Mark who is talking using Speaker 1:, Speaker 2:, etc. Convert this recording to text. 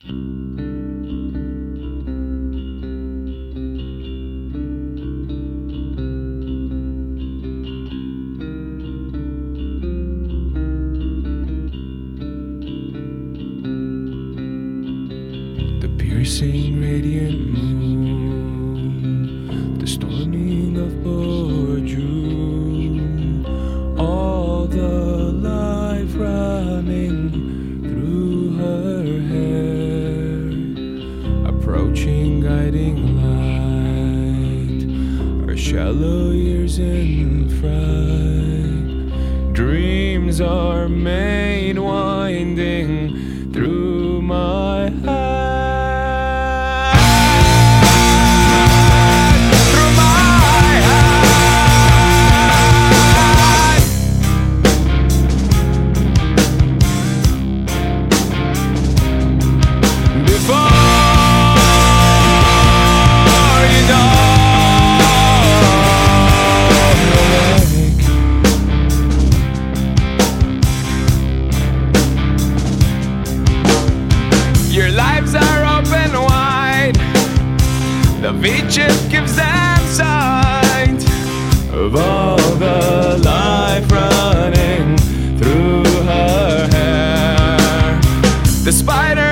Speaker 1: The piercing radiant moon, the storming of June, all the life running shallow years in fright, dreams are made winding Beaches gives them sight of all the life running through her hair. The spiders